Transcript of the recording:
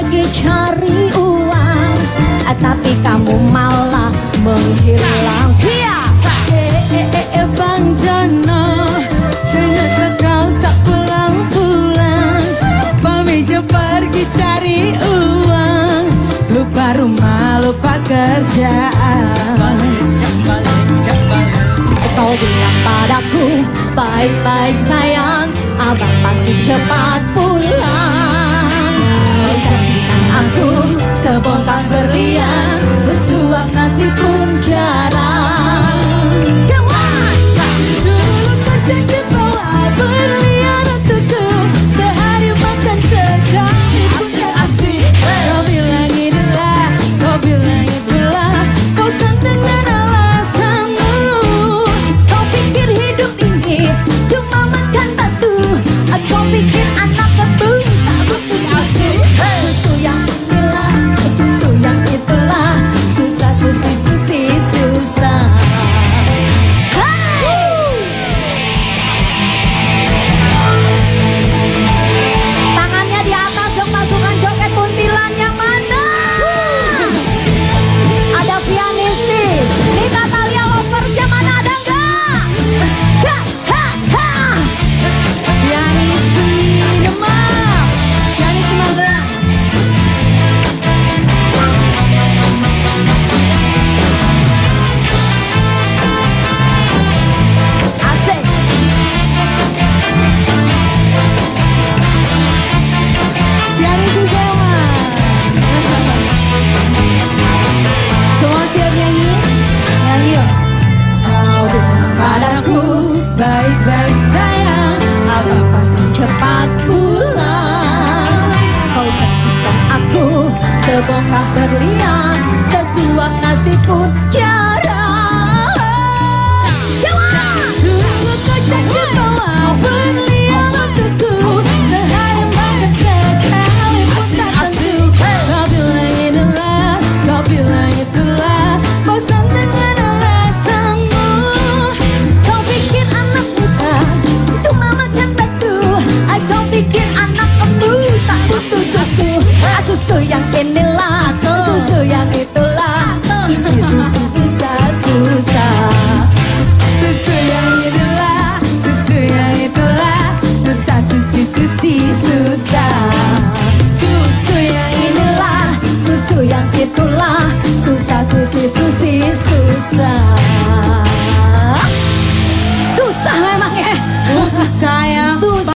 pergi cari uang ah, Tapi kamu malah menghilang. Hehehe, eh, eh, Bang Jono ternyata kau tak pulang-pulang. Pamija pergi cari uang Lupa rumah, lupa kerjaan. Kau bilang padaku Baik-baik sayang. Abang pasti cepat pulang. bikin anak sebongkah berlian Sesuap nasi pun jadi